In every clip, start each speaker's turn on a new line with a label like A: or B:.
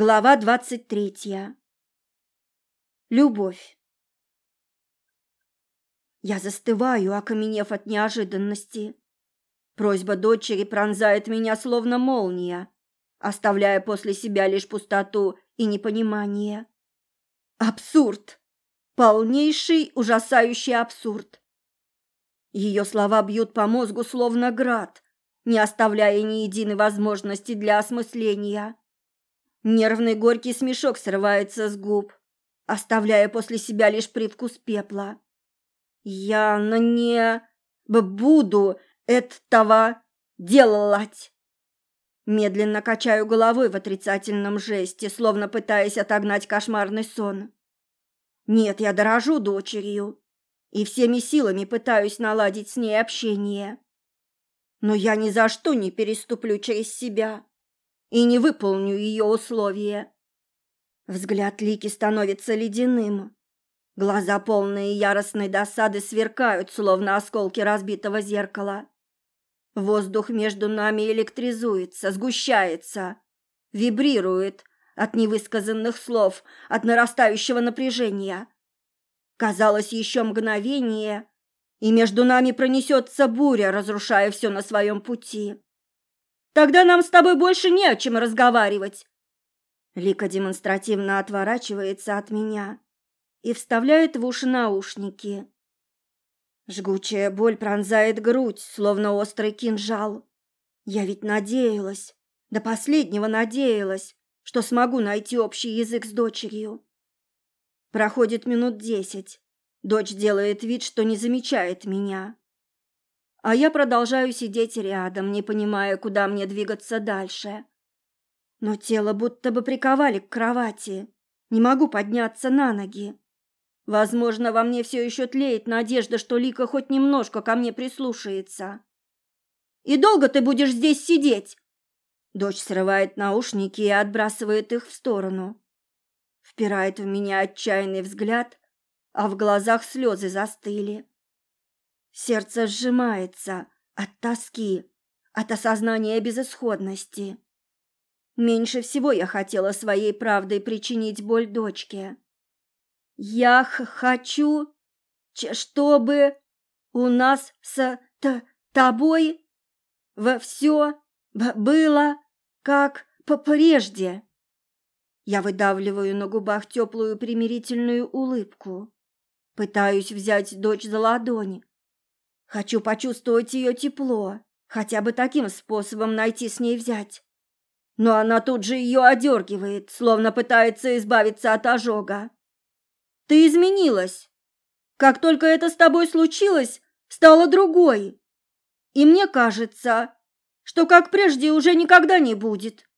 A: Глава двадцать третья. Любовь. Я застываю, окаменев от неожиданности. Просьба дочери пронзает меня словно молния, оставляя после себя лишь пустоту и непонимание. Абсурд! Полнейший, ужасающий абсурд. Ее слова бьют по мозгу словно град, не оставляя ни единой возможности для осмысления. Нервный горький смешок срывается с губ, оставляя после себя лишь привкус пепла. Я на не буду этого делать. Медленно качаю головой в отрицательном жесте, словно пытаясь отогнать кошмарный сон. Нет, я дорожу дочерью и всеми силами пытаюсь наладить с ней общение. Но я ни за что не переступлю через себя и не выполню ее условия. Взгляд Лики становится ледяным. Глаза, полные яростной досады, сверкают, словно осколки разбитого зеркала. Воздух между нами электризуется, сгущается, вибрирует от невысказанных слов, от нарастающего напряжения. Казалось, еще мгновение, и между нами пронесется буря, разрушая все на своем пути. Тогда нам с тобой больше не о чем разговаривать. Лика демонстративно отворачивается от меня и вставляет в уши наушники. Жгучая боль пронзает грудь, словно острый кинжал. Я ведь надеялась, до последнего надеялась, что смогу найти общий язык с дочерью. Проходит минут десять. Дочь делает вид, что не замечает меня. А я продолжаю сидеть рядом, не понимая, куда мне двигаться дальше. Но тело будто бы приковали к кровати. Не могу подняться на ноги. Возможно, во мне все еще тлеет надежда, что Лика хоть немножко ко мне прислушается. «И долго ты будешь здесь сидеть?» Дочь срывает наушники и отбрасывает их в сторону. Впирает в меня отчаянный взгляд, а в глазах слезы застыли. Сердце сжимается от тоски, от осознания безысходности. Меньше всего я хотела своей правдой причинить боль дочке. Я хочу, чтобы у нас с т тобой во все было как прежде. Я выдавливаю на губах теплую примирительную улыбку. Пытаюсь взять дочь за ладонь, Хочу почувствовать ее тепло, хотя бы таким способом найти с ней взять. Но она тут же ее одергивает, словно пытается избавиться от ожога. Ты изменилась. Как только это с тобой случилось, стала другой. И мне кажется, что как прежде уже никогда не будет.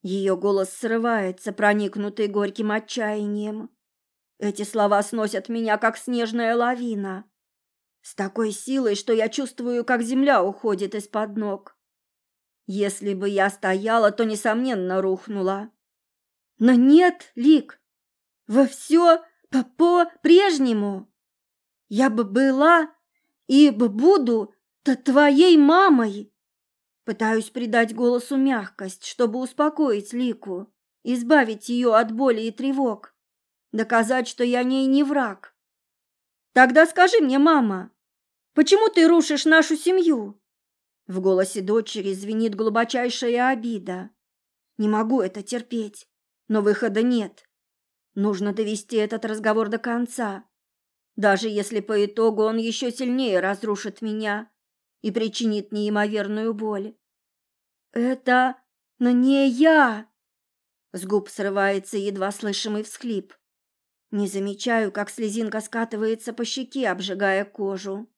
A: Ее голос срывается, проникнутый горьким отчаянием. Эти слова сносят меня, как снежная лавина. С такой силой, что я чувствую, как земля уходит из-под ног. Если бы я стояла, то, несомненно, рухнула. Но нет, Лик, во все по-прежнему. Я бы была и бы буду то твоей мамой. Пытаюсь придать голосу мягкость, чтобы успокоить Лику, избавить ее от боли и тревог, доказать, что я ней не враг. Тогда скажи мне, мама, почему ты рушишь нашу семью? В голосе дочери звенит глубочайшая обида. Не могу это терпеть, но выхода нет. Нужно довести этот разговор до конца, даже если по итогу он еще сильнее разрушит меня и причинит неимоверную боль. Это не я. С губ срывается едва слышимый всхлип. Не замечаю, как слезинка скатывается по щеке, обжигая кожу.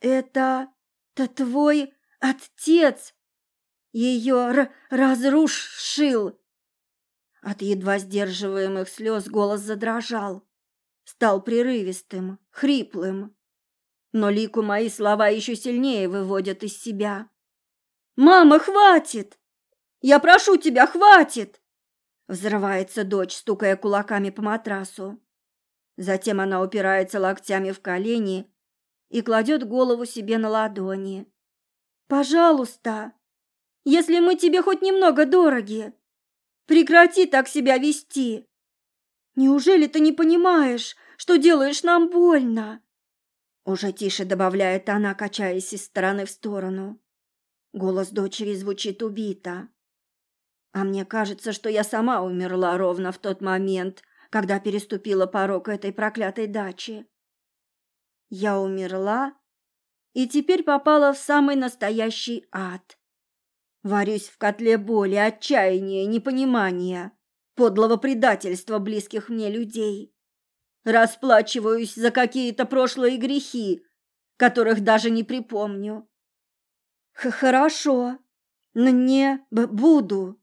A: «Это-то твой отец ее разрушил!» От едва сдерживаемых слез голос задрожал, стал прерывистым, хриплым. Но лику мои слова еще сильнее выводят из себя. «Мама, хватит! Я прошу тебя, хватит!» Взрывается дочь, стукая кулаками по матрасу. Затем она упирается локтями в колени и кладет голову себе на ладони. «Пожалуйста, если мы тебе хоть немного дороги, Прекрати так себя вести. Неужели ты не понимаешь, что делаешь нам больно?» Уже тише добавляет она, качаясь из стороны в сторону. Голос дочери звучит убито. А мне кажется, что я сама умерла ровно в тот момент, когда переступила порог этой проклятой дачи. Я умерла и теперь попала в самый настоящий ад. Варюсь в котле боли, отчаяния, непонимания, подлого предательства близких мне людей. Расплачиваюсь за какие-то прошлые грехи, которых даже не припомню. Х Хорошо, не буду.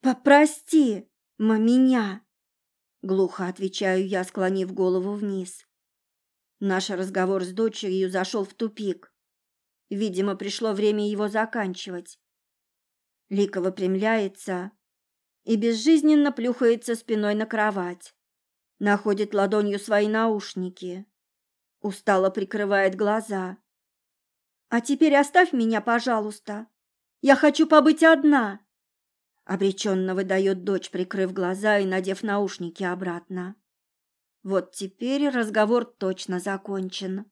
A: Попрости меня. Глухо отвечаю я, склонив голову вниз. Наш разговор с дочерью зашел в тупик. Видимо, пришло время его заканчивать. Лика выпрямляется и безжизненно плюхается спиной на кровать. Находит ладонью свои наушники. Устало прикрывает глаза. «А теперь оставь меня, пожалуйста. Я хочу побыть одна!» Обреченно выдает дочь, прикрыв глаза и надев наушники обратно. Вот теперь разговор точно закончен.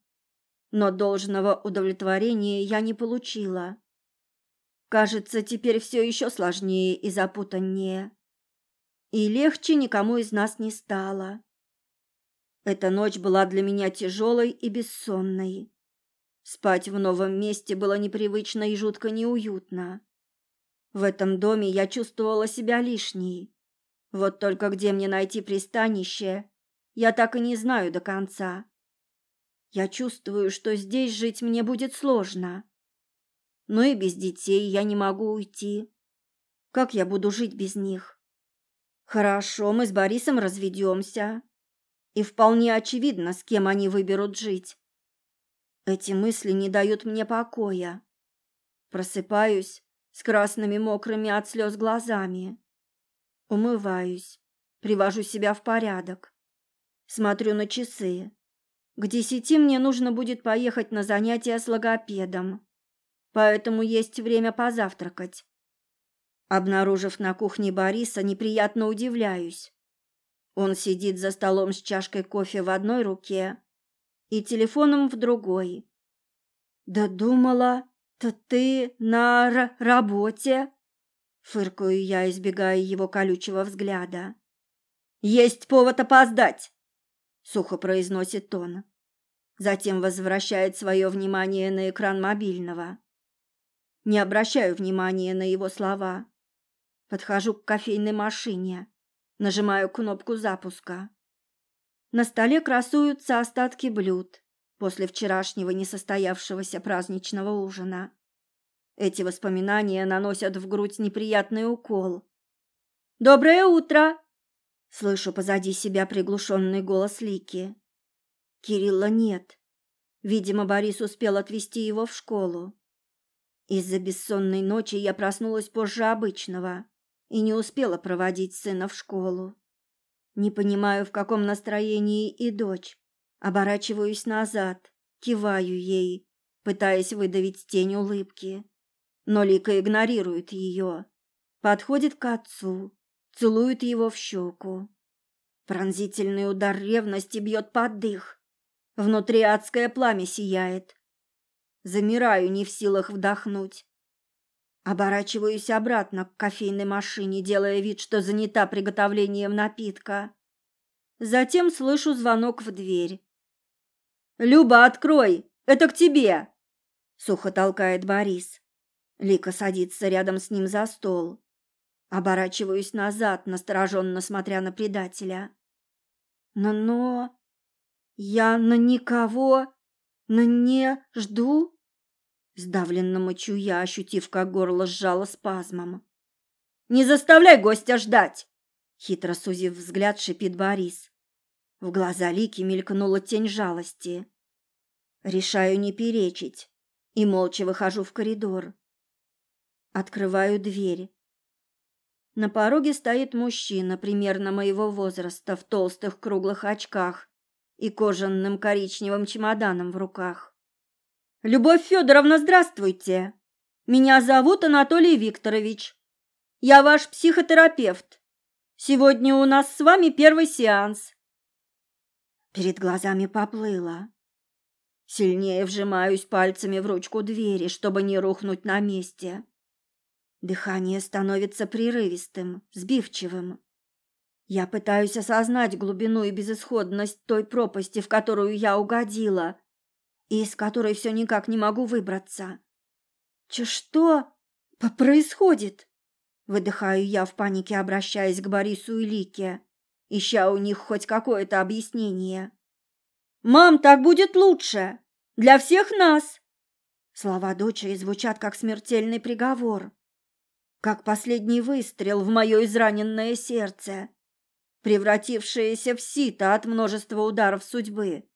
A: Но должного удовлетворения я не получила. Кажется, теперь все еще сложнее и запутаннее. И легче никому из нас не стало. Эта ночь была для меня тяжелой и бессонной. Спать в новом месте было непривычно и жутко неуютно. В этом доме я чувствовала себя лишней. Вот только где мне найти пристанище, я так и не знаю до конца. Я чувствую, что здесь жить мне будет сложно. Но и без детей я не могу уйти. Как я буду жить без них? Хорошо, мы с Борисом разведемся. И вполне очевидно, с кем они выберут жить. Эти мысли не дают мне покоя. Просыпаюсь с красными мокрыми от слез глазами. Умываюсь, привожу себя в порядок. Смотрю на часы. К десяти мне нужно будет поехать на занятия с логопедом, поэтому есть время позавтракать. Обнаружив на кухне Бориса, неприятно удивляюсь. Он сидит за столом с чашкой кофе в одной руке и телефоном в другой. «Да думала, то ты на работе?» Фыркаю я, избегая его колючего взгляда. «Есть повод опоздать!» сухо произносит он. Затем возвращает свое внимание на экран мобильного. Не обращаю внимания на его слова. Подхожу к кофейной машине, нажимаю кнопку запуска. На столе красуются остатки блюд после вчерашнего несостоявшегося праздничного ужина. Эти воспоминания наносят в грудь неприятный укол. «Доброе утро!» Слышу позади себя приглушенный голос Лики. Кирилла нет. Видимо, Борис успел отвезти его в школу. Из-за бессонной ночи я проснулась позже обычного и не успела проводить сына в школу. Не понимаю, в каком настроении и дочь. Оборачиваюсь назад, киваю ей, пытаясь выдавить тень улыбки. Но Лика игнорирует ее. Подходит к отцу, целует его в щеку. Пронзительный удар ревности бьет под дых. Внутри адское пламя сияет. Замираю, не в силах вдохнуть. Оборачиваюсь обратно к кофейной машине, делая вид, что занята приготовлением напитка. Затем слышу звонок в дверь. «Люба, открой! Это к тебе!» Сухо толкает Борис. Лика садится рядом с ним за стол. Оборачиваюсь назад, настороженно смотря на предателя. Но, но... Я на никого на не жду? Сдавленно мычу я, ощутив, как горло сжало спазмом. «Не заставляй гостя ждать!» Хитро сузив взгляд, шипит Борис. В глаза Лики мелькнула тень жалости. Решаю не перечить и молча выхожу в коридор. Открываю дверь. На пороге стоит мужчина примерно моего возраста в толстых круглых очках и кожаным коричневым чемоданом в руках. «Любовь Федоровна, здравствуйте! Меня зовут Анатолий Викторович. Я ваш психотерапевт. Сегодня у нас с вами первый сеанс. Перед глазами поплыло. Сильнее вжимаюсь пальцами в ручку двери, чтобы не рухнуть на месте. Дыхание становится прерывистым, сбивчивым. Я пытаюсь осознать глубину и безысходность той пропасти, в которую я угодила, и из которой все никак не могу выбраться. Че что происходит? Выдыхаю я в панике, обращаясь к Борису и Лике, ища у них хоть какое-то объяснение. «Мам, так будет лучше! Для всех нас!» Слова дочери звучат как смертельный приговор, как последний выстрел в мое израненное сердце, превратившееся в сито от множества ударов судьбы.